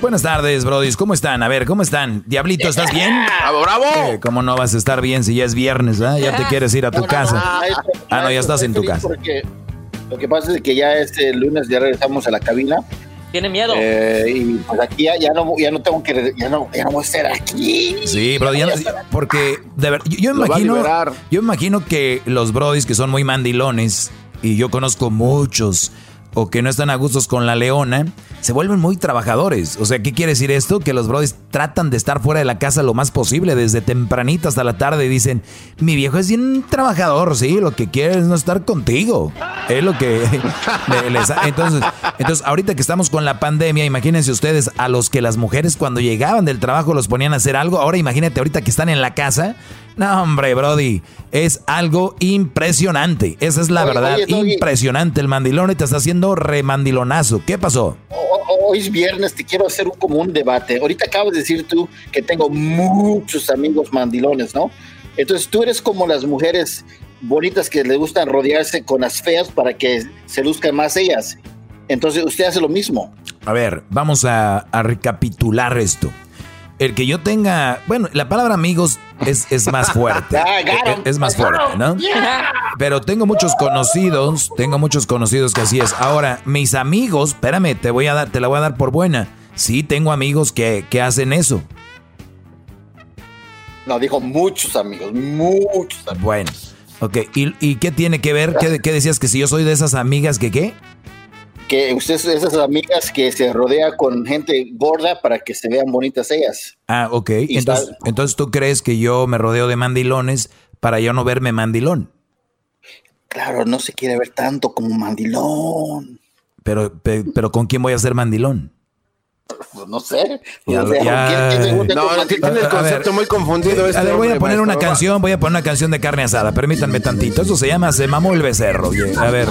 Buenas tardes, brodis. ¿Cómo están? A ver, ¿cómo están? Diablito, ¿estás bien? ¡Bravo, bravo! Eh, ¿Cómo no vas a estar bien si ya es viernes, ah? Ya te quieres ir a tu casa. Ah, no, ya estás en tu casa. Porque lo que pasa es que ya este lunes ya regresamos a la cabina. Tiene miedo. eh, y pues aquí ya, ya no, ya no tengo que, ya no, ya no voy a estar aquí. Sí, bro, ya no- porque de ver, yo, yo imagino, yo imagino que los brodis que son muy mandilones y yo conozco muchos o que no están a gustos con la leona, se vuelven muy trabajadores. O sea, ¿qué quiere decir esto? Que los brodis tratan de estar fuera de la casa lo más posible, desde tempranito hasta la tarde y dicen, mi viejo es bien trabajador, sí, lo que quiere es no estar contigo. Es lo que entonces, entonces, ahorita que estamos con la pandemia, imagínense ustedes a los que las mujeres cuando llegaban del trabajo los ponían a hacer algo. Ahora imagínate ahorita que están en la casa. No, hombre, Brody, es algo impresionante. Esa es la Oye, verdad, oye, impresionante. El mandilón y te está haciendo remandilonazo. ¿Qué pasó? O- Hoy es viernes, te quiero hacer un, como un debate. Ahorita acabas de decir tú que tengo muchos amigos mandilones, ¿no? Entonces tú eres como las mujeres bonitas que les gustan rodearse con las feas para que se luzcan más ellas. Entonces usted hace lo mismo. A ver, vamos a, a recapitular esto. El que yo tenga, bueno, la palabra amigos es, es más fuerte. Ah, es, es más fuerte, ¿no? Pero tengo muchos conocidos, tengo muchos conocidos que así es. Ahora, mis amigos, espérame, te voy a dar, te la voy a dar por buena. Sí, tengo amigos que, que hacen eso. No, dijo muchos amigos, muchos amigos. Bueno, ok. ¿Y, y qué tiene que ver? ¿Qué, qué decías? ¿Que si yo soy de esas amigas que qué? Que usted es de esas amigas que se rodea con gente gorda para que se vean bonitas ellas. Ah, ok. Y Entonces, entonces tú crees que yo me rodeo de mandilones para yo no verme mandilón. Claro, no se quiere ver tanto como mandilón. Pero, pe- pero ¿con quién voy a ser mandilón? Pues no sé. Ya O sea, ya- ¿quién- quién se junta No, no, tiene el A ver, concepto muy confundido este a ver, voy a poner una canción, voy a poner una canción de carne asada. Permítanme tantito. Eso se llama Se mamó el becerro. oye. A ver,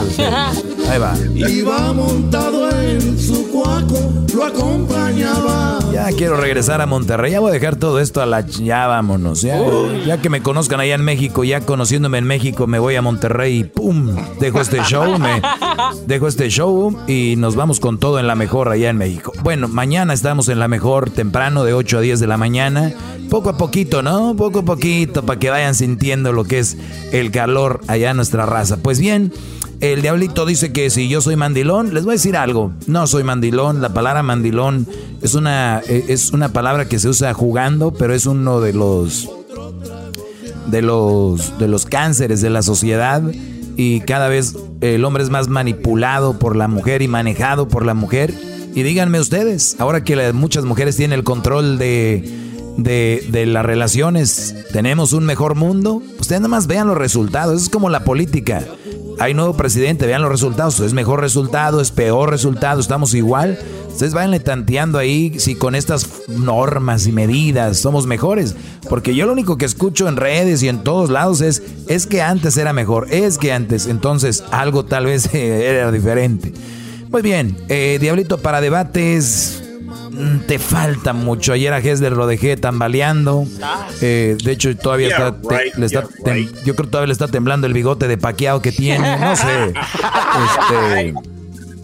ahí va. Iba montado en su cuaco, lo acompañaba. Ya quiero regresar a Monterrey. Ya voy a dejar todo esto a la... Ya vámonos. Ya, ya que me conozcan allá en México, ya conociéndome en México, me voy a Monterrey y ¡pum! Dejo este show, me dejo este show y nos vamos con todo en la mejor allá en México. Bueno, mañana estamos en la mejor temprano de 8 a 10 de la mañana. Poco a poquito, ¿no? Poco a poquito para que vayan sintiendo lo que es el calor allá en nuestra raza. Pues bien, el diablito dice que si yo soy mandilón, les voy a decir algo. No soy mandilón. La palabra mandilón es una, eh, es una palabra que se usa jugando, pero es uno de los de los de los cánceres de la sociedad y cada vez el hombre es más manipulado por la mujer y manejado por la mujer. Y díganme ustedes, ahora que muchas mujeres tienen el control de, de, de las relaciones, ¿tenemos un mejor mundo? Ustedes nada más vean los resultados, es como la política. Hay nuevo presidente, vean los resultados, es mejor resultado, es peor resultado, estamos igual. Ustedes vayanle tanteando ahí si con estas normas y medidas somos mejores. Porque yo lo único que escucho en redes y en todos lados es, es que antes era mejor, es que antes, entonces algo tal vez era diferente. Muy bien, eh, Diablito para debates, te falta mucho. Ayer a Hesler lo dejé tambaleando. Eh, de hecho, todavía Yeah, está, te- right, le está yeah, tem- right. yo creo que todavía le está temblando el bigote de paqueado que tiene. No sé. Este,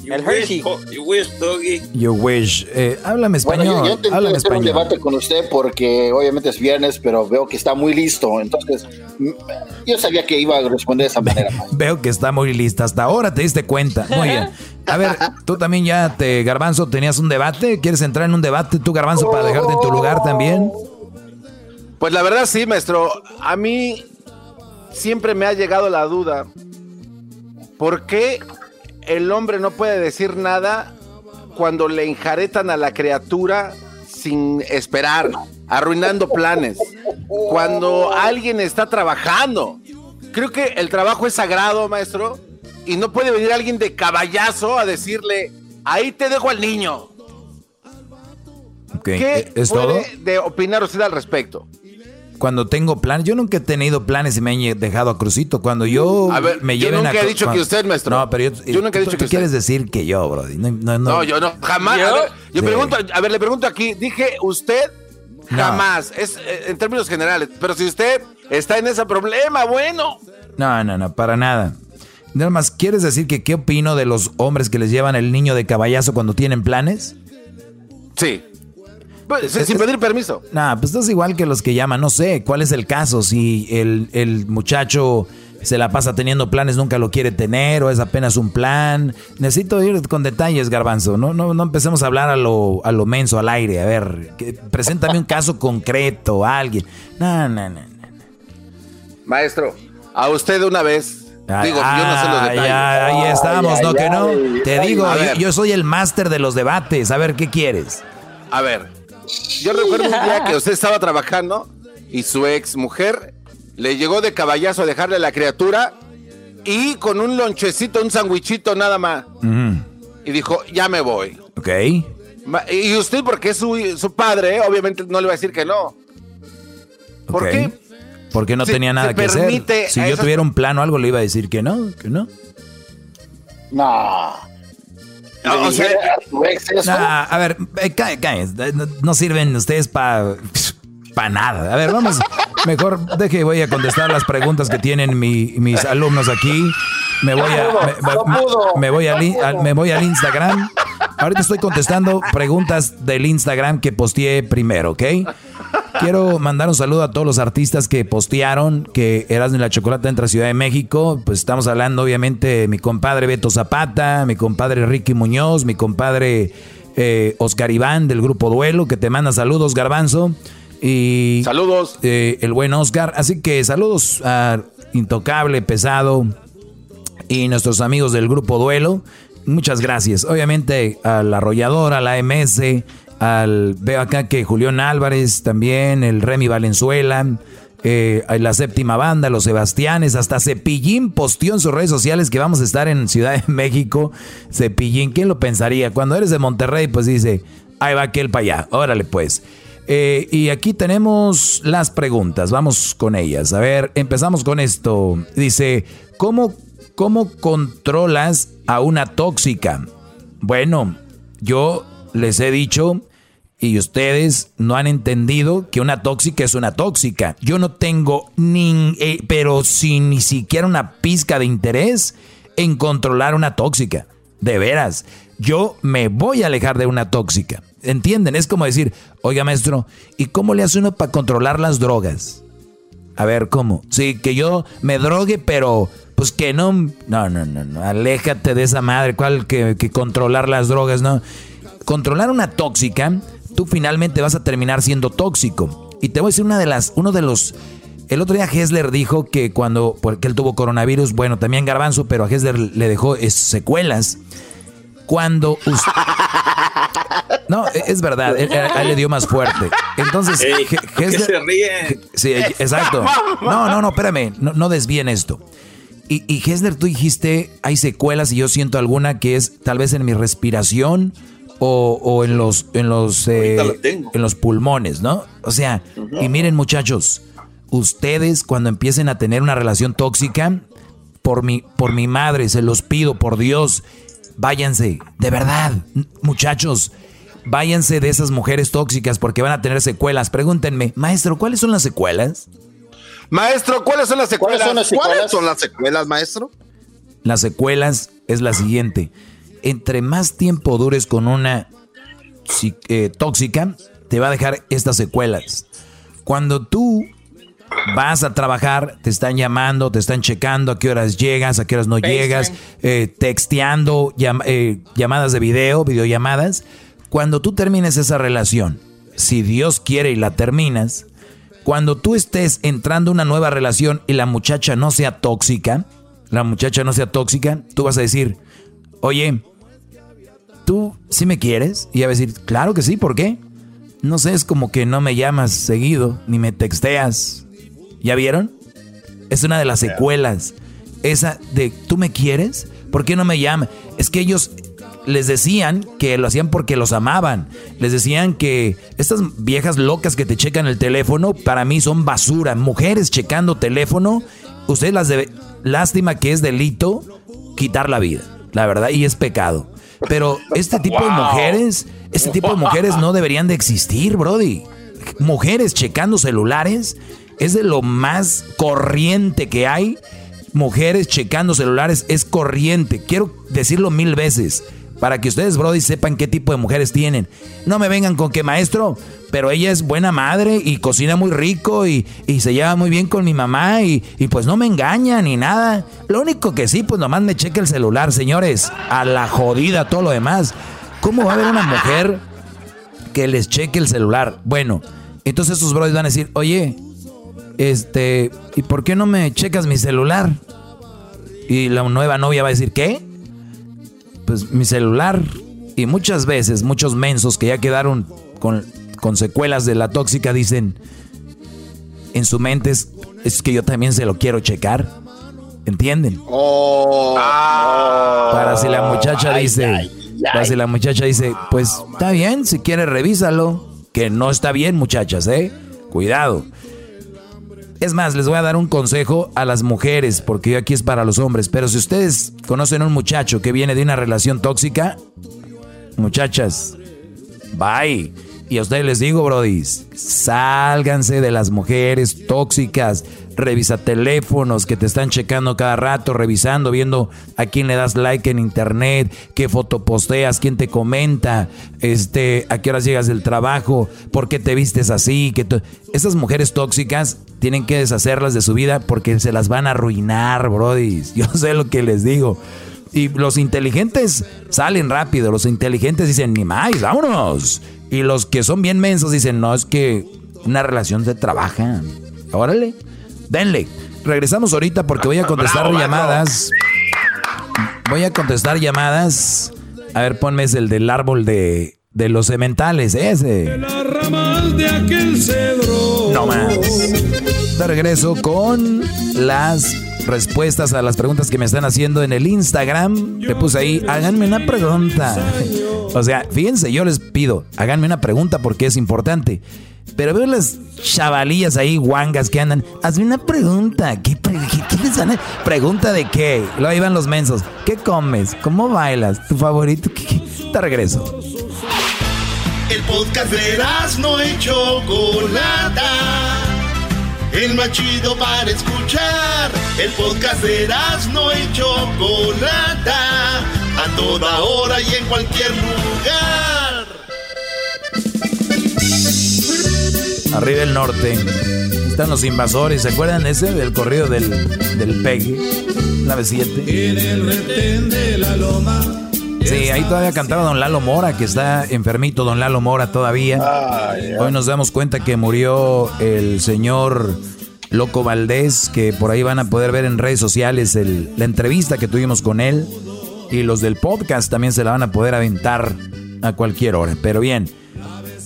El Hershey. You wish, Doggy. you wish. Eh, háblame Bueno, español. yo, yo intenté háblame hacer un español. debate con usted porque obviamente es viernes, pero veo que está muy listo. Entonces, yo sabía que iba a responder de esa manera. Veo que está muy lista. Hasta ahora te diste cuenta. Muy bien. A ver, tú también ya te, Garbanzo, tenías un debate. ¿Quieres entrar en un debate tú, Garbanzo, para dejarte en tu lugar también? Pues la verdad sí, maestro. A mí siempre me ha llegado la duda. ¿Por qué el hombre no puede decir nada cuando le enjaretan a la criatura sin esperar, arruinando planes? Cuando alguien está trabajando. Creo que el trabajo es sagrado, maestro. Y no puede venir alguien de caballazo a decirle, ahí te dejo al niño. ¿Qué ¿Es todo? puede de opinar usted al respecto? Cuando tengo planes, yo nunca he tenido planes y me han dejado a Crucito. Cuando yo A ver, me yo lleven nunca a he dicho cuando- que usted, maestro. No, pero yo, Yo nunca he tú- dicho tú que usted. quieres decir que yo, Brody. No, no, no. No, yo no, jamás. ¿Yo? A ver, yo Sí. pregunto, a ver, le pregunto aquí, dije usted No. jamás, es eh, en términos generales, pero si usted está en ese problema, bueno. No, no, no, para nada. Nada más, ¿quieres decir que qué opino de los hombres que les llevan el niño de caballazo cuando tienen planes? Sí. Pues, sin- sin pedir permiso. Nah, pues estás igual que los que llaman. No sé cuál es el caso. Si el, el muchacho se la pasa teniendo planes, nunca lo quiere tener, o es apenas un plan. Necesito ir con detalles, Garbanzo. No, no, no empecemos a hablar a lo, a lo menso, al aire. A ver, que- preséntame un caso concreto, alguien. No, no, no. no. Maestro, a usted de una vez. Ay, digo, yo no sé los detalles. ay, ahí estamos, Ay, ¿no? ay, que no. ay, Te ay, digo, a yo, yo soy el máster de los debates. A ver, ¿qué quieres? A ver, yo recuerdo un día que usted estaba trabajando y su ex mujer le llegó de caballazo a dejarle a la criatura y con un lonchecito, un sandwichito nada más. Y dijo, ya me voy. Ok. Y usted, porque es su, su padre, obviamente no le va a decir que no. ¿Por ok. qué? Porque no Se- tenía nada se que hacer. Si a yo esas- tuviera un plan o algo, le iba a decir que no, que no. No. Ah, o sea, a tu ex eso. Nah, a ver, eh, eh, no, no sirven ustedes para pa nada. A ver, vamos, mejor deje, voy a contestar las preguntas que tienen mi- mis alumnos aquí. Me voy a, me, No me- pudo. me voy al- me voy al Instagram. Ahorita estoy contestando preguntas del Instagram que posteé primero, ¿ok? Quiero mandar un saludo a todos los artistas que postearon que Erasmo y la Chocolata entra a Ciudad de México. Pues estamos hablando, obviamente, de mi compadre Beto Zapata, mi compadre Ricky Muñoz, mi compadre eh, Oscar Iván del grupo Duelo, que te manda saludos, Garbanzo. Y Saludos. eh, el buen Oscar. Así que saludos a Intocable, Pesado y nuestros amigos del grupo Duelo. Muchas gracias. Obviamente a la arrolladora, a la MS, al veo acá que Julián Álvarez también, el Remy Valenzuela, eh, la séptima banda, los Sebastianes, hasta Cepillín posteó en sus redes sociales que vamos a estar en Ciudad de México. Cepillín, ¿quién lo pensaría? Cuando eres de Monterrey, pues dice, ahí va aquel para allá, órale pues. Eh, y aquí tenemos las preguntas, vamos con ellas. A ver, empezamos con esto. Dice, ¿cómo, cómo controlas a una tóxica? Bueno, yo les he dicho y ustedes no han entendido que una tóxica es una tóxica. Yo no tengo ni, eh, pero sin ni siquiera una pizca de interés en controlar una tóxica. De veras, yo me voy a alejar de una tóxica. ¿Entienden? Es como decir, oiga maestro, ¿y cómo le hace uno para controlar las drogas? A ver, ¿cómo? Sí, que yo me drogue, pero pues que no... No, no, no, no. Aléjate de esa madre. ¿Cuál que, que controlar las drogas? No. Controlar una tóxica, tú finalmente vas a terminar siendo tóxico. Y te voy a decir una de las... Uno de los... El otro día Hessler dijo que cuando... Porque él tuvo coronavirus, bueno, también Garbanzo, pero a Hessler le dejó secuelas. Cuando... us- No, e- es verdad, él, él- le dio más fuerte. Entonces, Ey, He- ¿por qué Hessler- se? Sí, exacto. No, no, no, espérame, no, no desvíen esto. Y, y Hessler, tú dijiste, hay secuelas y yo siento alguna que es tal vez en mi respiración o, o en los, en los, eh, en los pulmones, ¿no? O sea, y miren muchachos, ustedes cuando empiecen a tener una relación tóxica, por mi, por mi madre, se los pido, por Dios, váyanse, de verdad, muchachos, váyanse de esas mujeres tóxicas porque van a tener secuelas. Pregúntenme, maestro, ¿cuáles son las secuelas? Maestro, ¿cuáles son las secuelas? ¿Cuáles son las secuelas? ¿Cuáles son las secuelas, maestro? Las secuelas es la siguiente. Entre más tiempo dures con una eh, tóxica, te va a dejar estas secuelas. Cuando tú vas a trabajar, te están llamando, te están checando a qué horas llegas, a qué horas no llegas, eh, texteando, llam- eh, llamadas de video, videollamadas. Cuando tú termines esa relación, si Dios quiere y la terminas, cuando tú estés entrando a una nueva relación y la muchacha no sea tóxica, la muchacha no sea tóxica, tú vas a decir, oye, ¿tú sí me quieres? Y ella va a decir, claro que sí, ¿por qué? No sé, es como que no me llamas seguido, ni me texteas. ¿Ya vieron? Es una de las secuelas. Esa de, ¿tú me quieres? ¿Por qué no me llamas? Es que ellos, les decían que lo hacían porque los amaban. Les decían que estas viejas locas que te checan el teléfono, para mí son basura. Mujeres checando teléfono, ustedes las debe... Lástima que es delito quitar la vida, la verdad, y es pecado. Pero este tipo de mujeres, este tipo de mujeres no deberían de existir, Brody. Mujeres checando celulares es de lo más corriente que hay. Mujeres checando celulares es corriente. Quiero decirlo mil veces para que ustedes, Brody, sepan qué tipo de mujeres tienen. No me vengan con que maestro, pero ella es buena madre y cocina muy rico y, se lleva muy bien con mi mamá y, y, pues no me engaña ni nada. Lo único que sí, pues nomás me cheque el celular, señores. A la jodida, todo lo demás. ¿Cómo va a haber una mujer que les cheque el celular? Bueno, entonces esos Brody van a decir, oye, este, ¿y por qué no me checas mi celular? Y la nueva novia va a decir, ¿qué? Pues mi celular y muchas veces muchos mensos que ya quedaron con, con secuelas de la tóxica dicen en su mente es, que yo también se lo quiero checar. ¿Entienden? Oh, para si la muchacha dice, para si la muchacha dice, pues está bien, si quiere revísalo, que no está bien, muchachas, ¿eh? Cuidado. Es más, les voy a dar un consejo a las mujeres, porque aquí es para los hombres. Pero si ustedes conocen a un muchacho que viene de una relación tóxica, muchachas, bye. Y a ustedes les digo, brodis, sálganse de las mujeres tóxicas. Revisa teléfonos que te están checando cada rato, revisando, viendo a quién le das like en internet, qué foto posteas, quién te comenta, este, a qué horas llegas del trabajo, por qué te vistes así. Que Esas mujeres tóxicas tienen que deshacerlas de su vida porque se las van a arruinar, brodis. Yo sé lo que les digo. Y los inteligentes salen rápido, los inteligentes dicen, ni más, vámonos. Y los que son bien mensos dicen, no, es que una relación se trabaja. Órale, denle. Regresamos ahorita porque voy a contestar llamadas. Voy a contestar llamadas. A ver, ponme el del árbol de, de los cementales, ese. de aquel cedro. No más. De regreso con las respuestas a las preguntas que me están haciendo en el Instagram. Le puse ahí, háganme una pregunta. O sea, fíjense, yo les pido, háganme una pregunta porque es importante. Pero veo las chavalillas ahí, guangas que andan. Hazme una pregunta. ¿Qué, les van Pregunta de qué. Luego ahí van los mensos. ¿Qué comes? ¿Cómo bailas? ¿Tu favorito? ¿Qué, Te regreso. El podcast de no hecho Chocolata el más chido para escuchar. El podcast de no y Chocolata, a toda hora y en cualquier lugar. Arriba el norte están los invasores, ¿se acuerdan ese del corrido del, del Peggy? La B7. En el retén de la loma Sí, ahí todavía cantaba Don Lalo Mora, que está enfermito Don Lalo Mora todavía. Hoy nos damos cuenta que murió el señor Loco Valdés, que por ahí van a poder ver en redes sociales la entrevista que tuvimos con él. Y los del podcast también se la van a poder aventar a cualquier hora. Pero bien.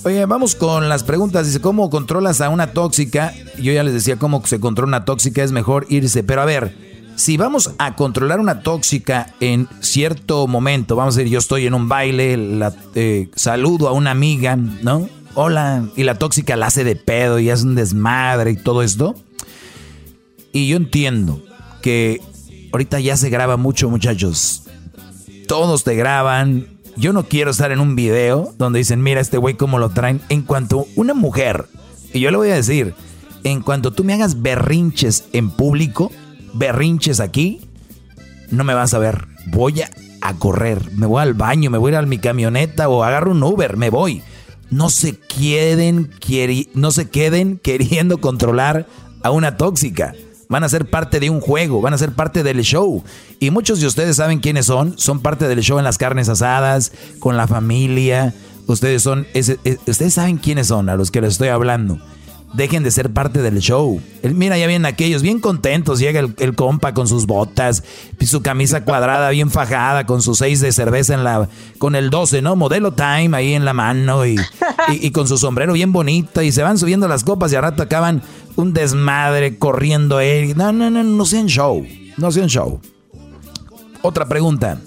Oye, vamos con las preguntas. Dice, ¿cómo controlas a una tóxica? Yo ya les decía cómo se controla una tóxica, es mejor irse. Pero a ver, si vamos a controlar una tóxica en cierto momento, vamos a decir, yo estoy en un baile, la, eh, saludo a una amiga, ¿no? Hola, y la tóxica la hace de pedo y hace un desmadre y todo esto. Y yo entiendo que ahorita ya se graba mucho, muchachos. Todos te graban. Yo no quiero estar en un video donde dicen, mira este güey cómo lo traen. En cuanto una mujer, y yo le voy a decir, en cuanto tú me hagas berrinches en público, berrinches aquí, no me vas a ver. Voy a, correr, me voy al baño, me voy a ir a mi camioneta o agarro un Uber, me voy. No se queden, no se queden queriendo controlar a una tóxica. Van a ser parte de un juego, van a ser parte del show. Y muchos de ustedes saben quiénes son. Son parte del show en las carnes asadas, con la familia. Ustedes son, ustedes saben quiénes son a los que les estoy hablando dejen de ser parte del show. mira, ya vienen aquellos bien contentos, llega el, compa con sus botas, su camisa cuadrada bien fajada, con sus seis de cerveza en la, con el 12, ¿no? Modelo Time ahí en la mano y, con su sombrero bien bonito y se van subiendo las copas y a rato acaban un desmadre corriendo él. No, no, no, no sean show, no sean show. Otra pregunta.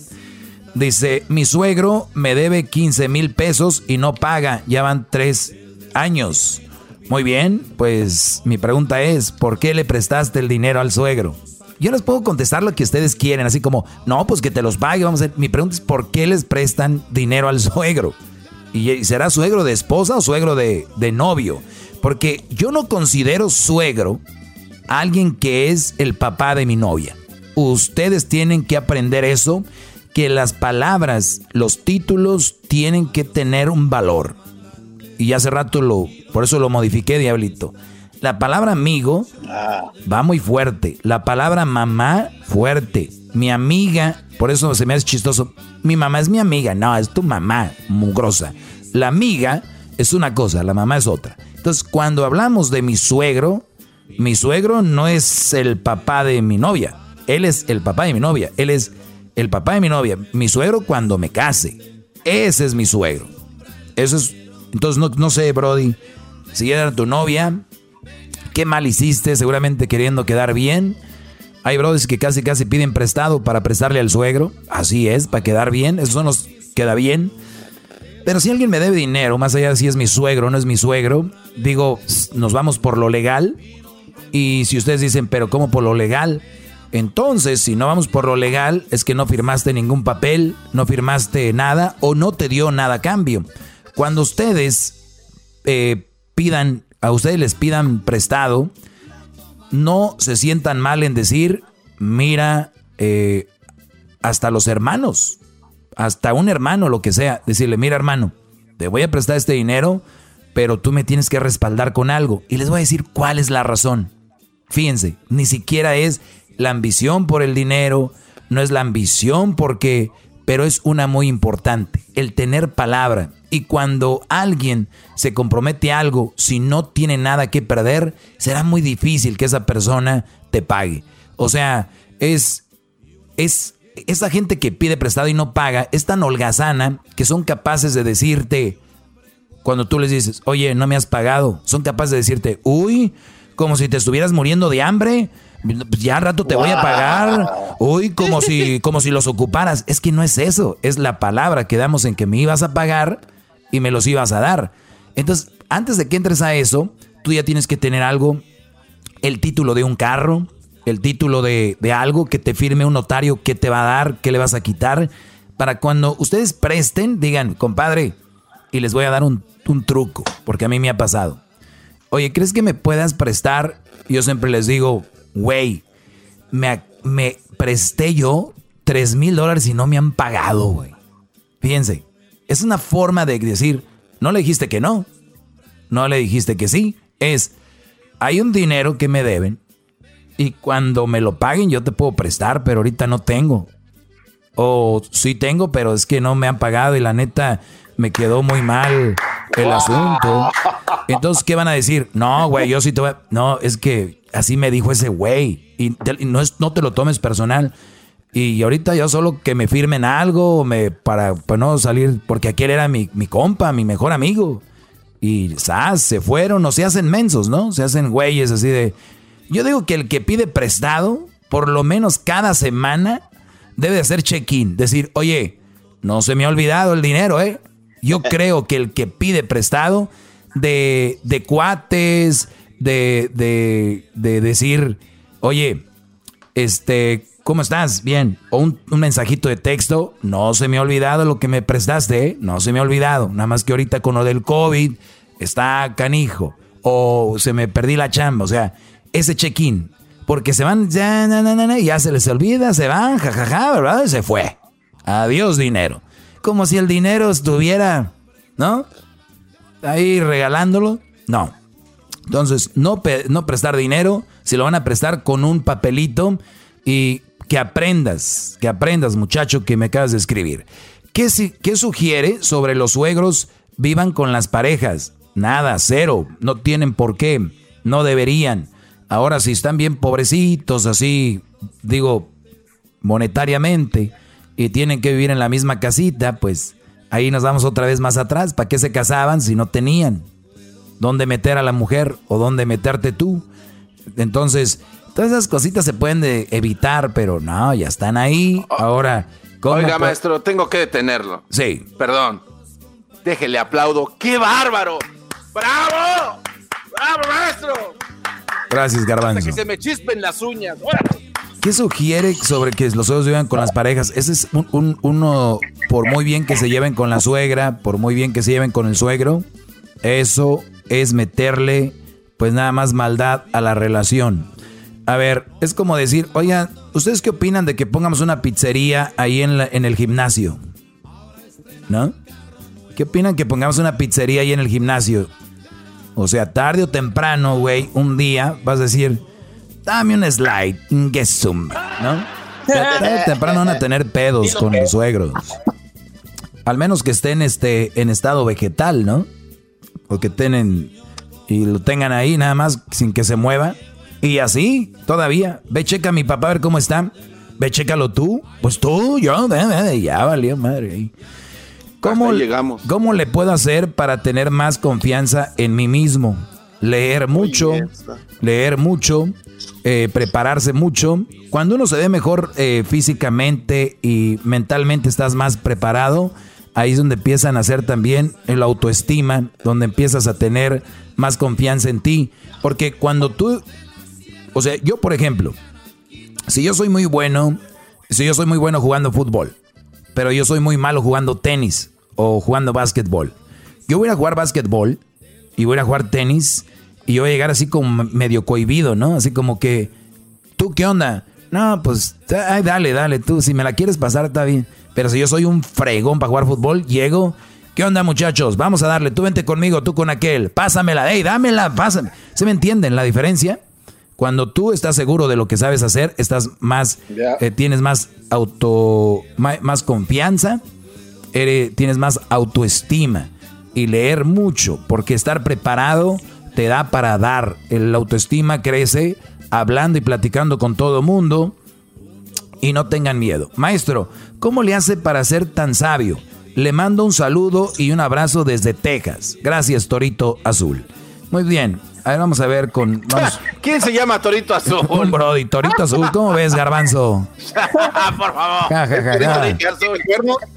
Dice, mi suegro me debe 15 mil pesos y no paga, ya van tres años. Muy bien, pues mi pregunta es, ¿por qué le prestaste el dinero al suegro? Yo les puedo contestar lo que ustedes quieren, así como, no, pues que te los pague, vamos a ver. Mi pregunta es, ¿por qué les prestan dinero al suegro? ¿Y será suegro de esposa o suegro de, de novio? Porque yo no considero suegro a alguien que es el papá de mi novia. Ustedes tienen que aprender eso, que las palabras, los títulos tienen que tener un valor. Y hace rato lo, por eso lo modifiqué, diablito. La palabra amigo va muy fuerte. La palabra mamá, fuerte. Mi amiga, por eso se me hace chistoso. Mi mamá es mi amiga. No, es tu mamá, mugrosa. La amiga es una cosa, la mamá es otra. Entonces, cuando hablamos de mi suegro, mi suegro no es el papá de mi novia. Él es el papá de mi novia. Él es el papá de mi novia. Mi suegro cuando me case. Ese es mi suegro. Eso es. Entonces, no, no sé, Brody. Si era tu novia, qué mal hiciste, seguramente queriendo quedar bien. Hay brothers que casi casi piden prestado para prestarle al suegro. Así es, para quedar bien. Eso nos queda bien. Pero si alguien me debe dinero, más allá de si es mi suegro o no es mi suegro, digo, nos vamos por lo legal. Y si ustedes dicen, pero ¿cómo por lo legal? Entonces, si no vamos por lo legal, es que no firmaste ningún papel, no firmaste nada o no te dio nada a cambio. Cuando ustedes eh, pidan a ustedes les pidan prestado, no se sientan mal en decir, mira, eh, hasta los hermanos, hasta un hermano, lo que sea, decirle, mira hermano, te voy a prestar este dinero, pero tú me tienes que respaldar con algo. Y les voy a decir cuál es la razón. Fíjense, ni siquiera es la ambición por el dinero, no es la ambición porque, pero es una muy importante, el tener palabra. Y cuando alguien se compromete a algo, si no tiene nada que perder, será muy difícil que esa persona te pague. O sea, es, es esa gente que pide prestado y no paga, es tan holgazana que son capaces de decirte, cuando tú les dices, oye, no me has pagado, son capaces de decirte, uy, como si te estuvieras muriendo de hambre, ya rato te voy a pagar, uy, como si, como si los ocuparas. Es que no es eso, es la palabra que damos en que me ibas a pagar y me los ibas a dar. Entonces, antes de que entres a eso, tú ya tienes que tener algo, el título de un carro, el título de, algo que te firme un notario, qué te va a dar, qué le vas a quitar, para cuando ustedes presten, digan, compadre, y les voy a dar un, truco, porque a mí me ha pasado. Oye, ¿crees que me puedas prestar? Yo siempre les digo, güey, me, me presté yo 3 mil dólares y no me han pagado, güey. Fíjense, es una forma de decir, no le dijiste que no, no le dijiste que sí. Es, hay un dinero que me deben y cuando me lo paguen yo te puedo prestar, pero ahorita no tengo. O sí tengo, pero es que no me han pagado y la neta me quedó muy mal el asunto. Entonces, ¿qué van a decir? No, güey, yo sí te voy a... No, es que así me dijo ese güey. Y, no, es, no te lo tomes personal. Y ahorita yo solo que me firmen algo me, para, no salir, porque aquel era mi, mi compa, mi mejor amigo. Y ¡zas! se fueron, o se hacen mensos, ¿no? Se hacen güeyes así de... Yo digo que el que pide prestado, por lo menos cada semana, debe hacer check-in. Decir, oye, no se me ha olvidado el dinero, ¿eh? Yo creo que el que pide prestado, de, de cuates, de, de, de decir, oye, este, ¿Cómo estás? Bien. O un, mensajito de texto. No se me ha olvidado lo que me prestaste. No se me ha olvidado. Nada más que ahorita con lo del COVID está canijo. O se me perdí la chamba. O sea, ese check-in. Porque se van, ya, ya se les olvida, se van, jajaja, ¿verdad? Y se fue. Adiós dinero. Como si el dinero estuviera, ¿no? Ahí regalándolo. No. Entonces, no, no prestar dinero, si lo van a prestar con un papelito y que aprendas, que aprendas, muchacho, que me acabas de escribir. ¿Qué, ¿Qué sugiere sobre los suegros vivan con las parejas? Nada, cero, no tienen por qué, no deberían. Ahora, si están bien pobrecitos, así, digo, monetariamente, y tienen que vivir en la misma casita, pues ahí nos vamos otra vez más atrás. ¿Para qué se casaban si no tenían? ¿Dónde meter a la mujer o dónde meterte tú? Entonces, Todas esas cositas se pueden evitar, pero no, ya están ahí. Ahora, ¿Cómo Oiga, maestro, tengo que detenerlo. Sí. Perdón. Déjele aplaudo. ¡Qué bárbaro! ¡Bravo! ¡Bravo, maestro! Gracias, Hasta Garbanzo. que se me chispen las uñas. ¡Órale! ¿Qué sugiere sobre que los suegros vivan con las parejas? Ese es un, un- uno, por muy bien que se lleven con la suegra, por muy bien que se lleven con el suegro, eso es meterle pues nada más maldad a la relación. A ver, es como decir, oigan, ¿ustedes qué opinan de que pongamos una pizzería ahí en, la- en el gimnasio? ¿No? ¿Qué opinan que pongamos una pizzería ahí en el gimnasio? O sea, tarde o temprano, güey, un día vas a decir, dame un slide, gesum, ¿no? O sea, tarde o temprano van a tener pedos con los suegros. Al menos que estén este, en estado vegetal, ¿no? O que estén en- y lo tengan ahí nada más sin que se mueva. Y así, todavía. Ve, checa a mi papá a ver cómo está. Ve, chécalo tú. Pues tú, yo, ya valió madre. ¿Cómo, llegamos. ¿Cómo le puedo hacer para tener más confianza en mí mismo? Leer mucho, leer mucho, eh, prepararse mucho. Cuando uno se ve mejor eh, físicamente y mentalmente estás más preparado, ahí es donde empiezan a hacer también el autoestima, donde empiezas a tener más confianza en ti. Porque cuando tú, o sea, yo por ejemplo, si yo soy muy bueno, si yo soy muy bueno jugando fútbol, pero yo soy muy malo jugando tenis o jugando básquetbol. Yo voy a jugar básquetbol y voy a jugar tenis y yo voy a llegar así como medio cohibido, ¿no? Así como que, ¿tú qué onda? No, pues, ay, dale, dale, tú, si me la quieres pasar está bien. Pero si yo soy un fregón para jugar fútbol, llego, ¿qué onda muchachos? Vamos a darle, tú vente conmigo, tú con aquel, pásamela, hey, dámela, pásame. ¿Se me entienden la diferencia? Cuando tú estás seguro de lo que sabes hacer, estás más, eh, tienes más auto, más, confianza, eres- tienes más autoestima y leer mucho, porque estar preparado te da para dar. El autoestima crece hablando y platicando con todo mundo y no tengan miedo. Maestro, ¿cómo le hace para ser tan sabio? Le mando un saludo y un abrazo desde Texas. Gracias, Torito Azul. Muy bien. A ver, vamos a ver con... vamos- ¿Quién se llama Torito Azul? un Brody, Torito Azul. ¿Cómo ves, Garbanzo? Por favor. Ja, ja, ja, ja. Torito Azul.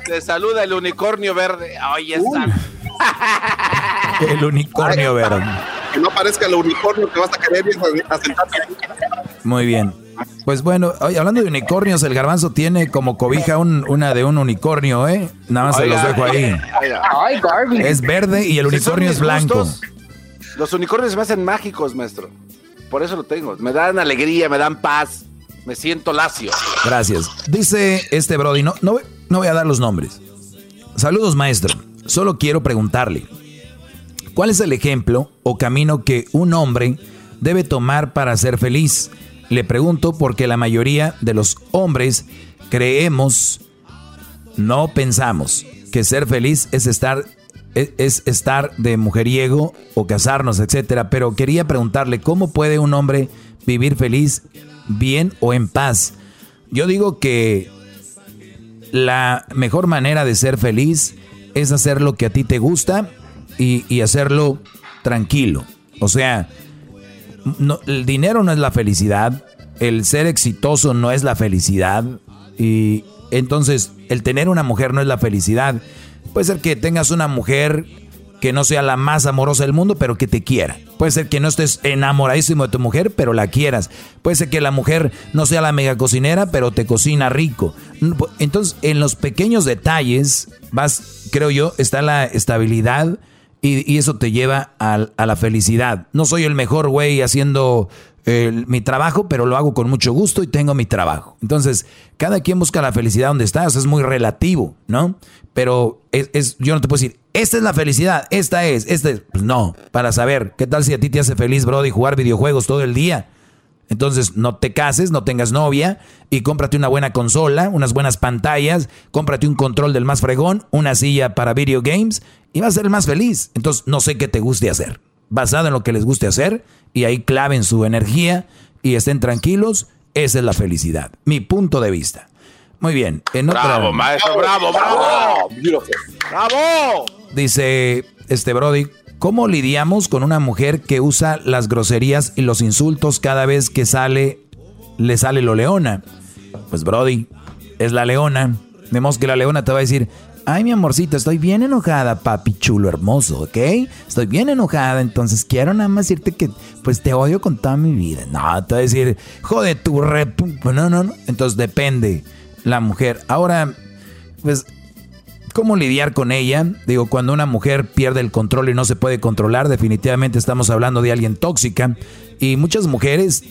Te saluda el unicornio verde. Oye, está. El unicornio verde. Que no aparezca el unicornio que vas a querer a, sentarte. Muy bien. Pues bueno, oye, hablando de unicornios, el garbanzo tiene como cobija un- una de un unicornio, ¿eh? Nada más se los dejo ahí. Ay. Es verde y el unicornio es blanco. gustos, Los unicornios se me hacen mágicos, maestro. Por eso lo tengo. Me dan alegría, me dan paz. Me siento lacio. Gracias. Dice este Brody, no, no, voy- no voy a dar los nombres. Saludos, maestro. Solo quiero preguntarle, ¿cuál es el ejemplo o camino que un hombre debe tomar para ser feliz? Le pregunto porque la mayoría de los hombres creemos, no pensamos que ser feliz es estar es, es estar de mujeriego o casarnos, etcétera, pero quería preguntarle cómo puede un hombre vivir feliz, bien o en paz. Yo digo que la mejor manera de ser feliz es hacer lo que a ti te gusta y, y hacerlo tranquilo. O sea, el dinero no es la felicidad, el ser exitoso no es la felicidad y entonces el tener una mujer no es la felicidad. Puede ser que tengas una mujer que no sea la más amorosa del mundo, pero que te quiera. Puede ser que no estés enamoradísimo de tu mujer, pero la quieras. Puede ser que la mujer no sea la mega cocinera, pero te cocina rico. Entonces, en los pequeños detalles, vas, creo yo, está la estabilidad y, y eso te lleva a, la felicidad. No soy el mejor güey haciendo mi trabajo, pero lo hago con mucho gusto y tengo mi trabajo. Entonces, cada quien busca la felicidad donde está, o sea, es muy relativo, ¿no? Pero es, es- yo no te puedo decir, esta es la felicidad, esta es, esta es. Pues no, para saber, ¿qué tal si a ti te hace feliz, Brody, jugar videojuegos todo el día? Entonces, no te cases, no tengas novia y cómprate una buena consola, unas buenas pantallas, cómprate un control del más fregón, una silla para video games y vas a ser el más feliz. Entonces, no sé qué te guste hacer. Basado en lo que les guste hacer y ahí claven su energía y estén tranquilos, esa es la felicidad. Mi punto de vista. Muy bien. En otra, Bravo, maestro, bravo, bravo. ¡Bravo! Dice este Brody, ¿cómo lidiamos con una mujer que usa las groserías y los insultos cada vez que sale, le sale lo leona? Pues Brody, es la leona, Vemos que la leona te va a decir, ay mi amorcito, estoy bien enojada, papi chulo hermoso, ¿ok? Estoy bien enojada, entonces quiero nada más decirte que pues te odio con toda mi vida. No, te va a decir, jode tu rep. No, no, no. Entonces depende la mujer. Ahora, pues, ¿cómo lidiar con ella? Digo, cuando una mujer pierde el control y no se puede controlar, definitivamente estamos hablando de alguien tóxica. Y muchas mujeres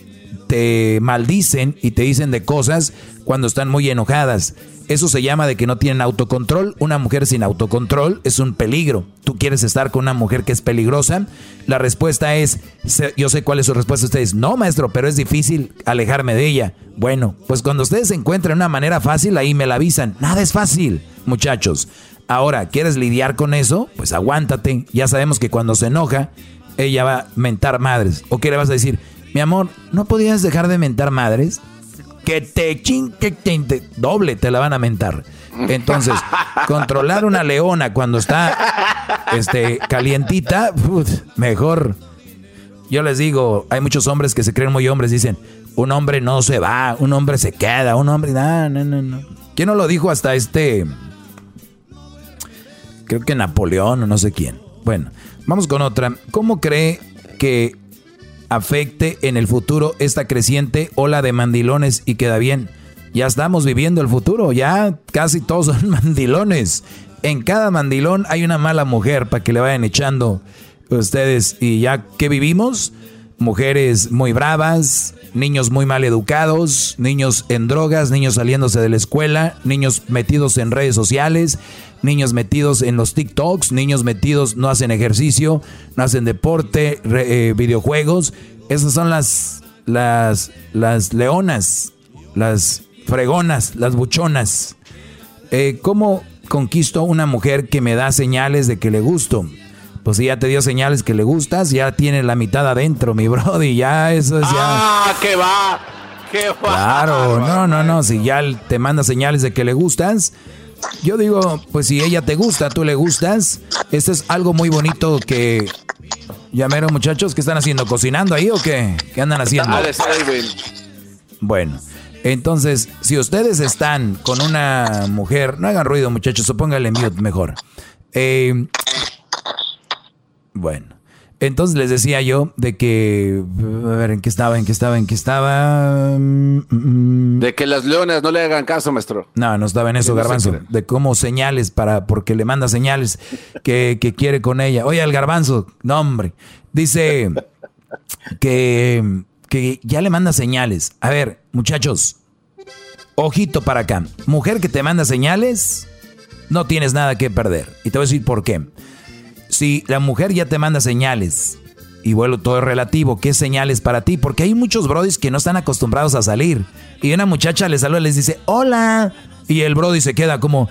te maldicen y te dicen de cosas cuando están muy enojadas. Eso se llama de que no tienen autocontrol. Una mujer sin autocontrol es un peligro. ¿Tú quieres estar con una mujer que es peligrosa? La respuesta es, yo sé cuál es su respuesta. Ustedes, no, maestro, pero es difícil alejarme de ella. Bueno, pues cuando ustedes encuentren una manera fácil, ahí me la avisan. Nada es fácil, muchachos. Ahora, ¿quieres lidiar con eso? Pues aguántate. Ya sabemos que cuando se enoja, ella va a mentar madres. ¿O qué le vas a decir? Mi amor, ¿no podías dejar de mentar madres? Que te ching, que te, doble te la van a mentar. Entonces, controlar una leona cuando está este, calientita, mejor. Yo les digo, hay muchos hombres que se creen muy hombres, dicen, un hombre no se va, un hombre se queda, un hombre, no, no, no, no. ¿Quién no lo dijo hasta este? Creo que Napoleón o no sé quién. Bueno, vamos con otra. ¿Cómo cree que afecte en el futuro esta creciente ola de mandilones y queda bien. Ya estamos viviendo el futuro, ya casi todos son mandilones. En cada mandilón hay una mala mujer para que le vayan echando ustedes. Y ya que vivimos, mujeres muy bravas, niños muy mal educados, niños en drogas, niños saliéndose de la escuela, niños metidos en redes sociales, niños metidos en los TikToks, niños metidos no hacen ejercicio, no hacen deporte, eh, videojuegos. Esas son las, las, las leonas, las fregonas, las buchonas. Eh, ¿Cómo conquisto una mujer que me da señales de que le gusto? Pues si ya te dio señales que le gustas, ya tiene la mitad adentro, mi brody, ya eso es ya. ¡Ah, qué va! ¡Qué va! Claro, no, no, no, si ya te manda señales de que le gustas, yo digo, pues si ella te gusta, tú le gustas, esto es algo muy bonito que... Llamaron muchachos, ¿qué están haciendo? ¿Cocinando ahí o qué? ¿Qué andan haciendo? Bueno, entonces, si ustedes están con una mujer, no hagan ruido muchachos, o pónganle mute mejor. Eh, bueno, entonces les decía yo de que, a ver, ¿en qué estaba? ¿En qué estaba? ¿En qué estaba? Mm, de que las leonas no le hagan caso, maestro. No, no estaba en eso, Garbanzo. De cómo señales para, porque le manda señales que, quiere con ella. Oye, el Garbanzo, no, hombre. Dice que, que ya le manda señales. A ver, muchachos, ojito para acá. Mujer que te manda señales, no tienes nada que perder. Y te voy a decir por qué si la mujer ya te manda señales, y bueno, todo es relativo, ¿qué señales para ti? Porque hay muchos brodis que no están acostumbrados a salir. Y una muchacha les saluda y les dice, hola. Y el brody se queda como,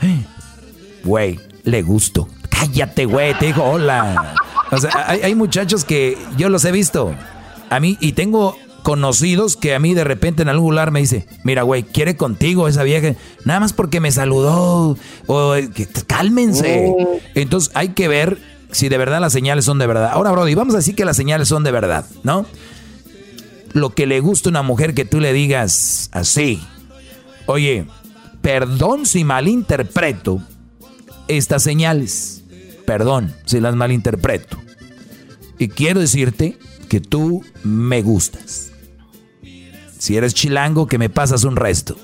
güey, le gusto. Cállate, güey, te dijo hola. O sea, hay, hay muchachos que yo los he visto. A mí, y tengo conocidos que a mí de repente en algún lugar me dice, mira, güey, quiere contigo esa vieja, nada más porque me saludó, o que, cálmense. Mm. Entonces hay que ver si de verdad las señales son de verdad. Ahora, Brody, vamos a decir que las señales son de verdad, ¿no? Lo que le gusta a una mujer que tú le digas así, oye, perdón si malinterpreto estas señales, perdón si las malinterpreto. Y quiero decirte que tú me gustas. Si eres chilango, que me pasas un resto,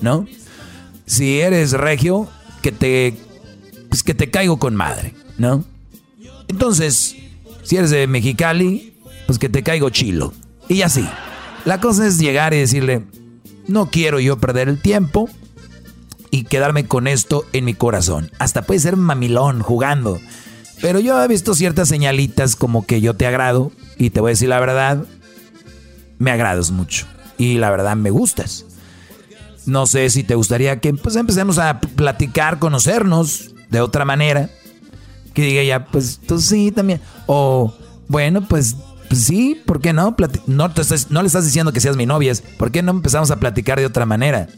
¿no? Si eres regio, que te, pues que te caigo con madre, ¿no? Entonces, si eres de Mexicali, pues que te caigo chilo. Y así. La cosa es llegar y decirle, no quiero yo perder el tiempo y quedarme con esto en mi corazón. Hasta puede ser mamilón jugando. Pero yo he visto ciertas señalitas como que yo te agrado y te voy a decir la verdad, me agradas mucho y la verdad me gustas. No sé si te gustaría que pues empecemos a platicar, conocernos de otra manera que diga ya, pues tú sí también. O, bueno, pues, pues sí, ¿por qué no? no, te no le estás diciendo que seas mi novia, ¿por qué no empezamos a platicar de otra manera?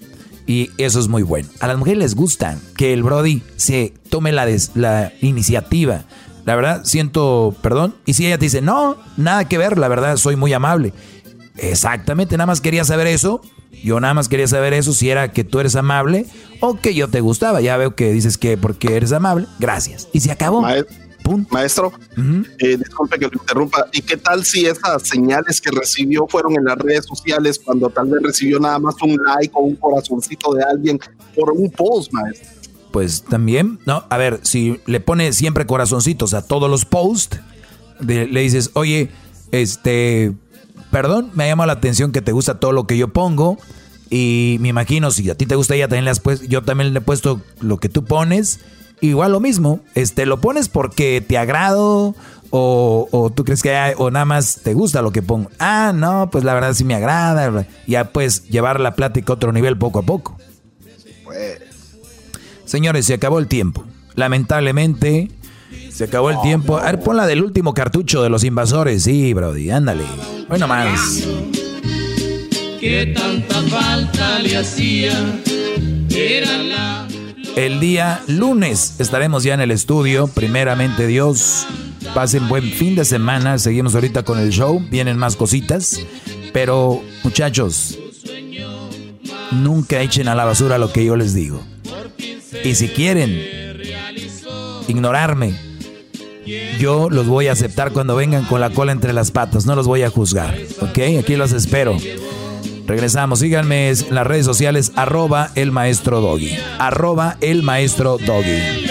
Y eso es muy bueno. A las mujeres les gusta que el Brody se tome la, la iniciativa. La verdad, siento perdón. Y si ella te dice, no, nada que ver, la verdad, soy muy amable. Exactamente, nada más quería saber eso. Yo nada más quería saber eso, si era que tú eres amable o que yo te gustaba. Ya veo que dices que porque eres amable, gracias. Y se acabó. Maestro, eh, disculpe que lo interrumpa. ¿Y qué tal si esas señales que recibió fueron en las redes sociales cuando tal vez recibió nada más un like o un corazoncito de alguien por un post, maestro? Pues también, no, a ver, si le pone siempre corazoncitos a todos los posts, le dices, oye, este, perdón, me ha llamado la atención que te gusta todo lo que yo pongo. Y me imagino, si a ti te gusta, ella también le has puesto, yo también le he puesto lo que tú pones. Igual lo mismo, este, lo pones porque te agrado o, tú crees que o nada más te gusta lo que pongo. Ah, no, pues la verdad sí me agrada. Ya puedes llevar la plática a otro nivel poco a poco. Pues. Señores, se acabó el tiempo. Lamentablemente, se acabó el tiempo. A ver, pon la del último cartucho de los invasores. Sí, Brody, ándale. Bueno más. Que tanta falta le hacía. Era la el día lunes estaremos ya en el estudio, primeramente Dios. Pasen buen fin de semana, seguimos ahorita con el show, vienen más cositas, pero muchachos, nunca echen a la basura lo que yo les digo. Y si quieren ignorarme, yo los voy a aceptar cuando vengan con la cola entre las patas, no los voy a juzgar, ¿ok? Aquí los espero. Regresamos, síganme en las redes sociales, arroba el maestro doggy. Arroba el maestro doggy.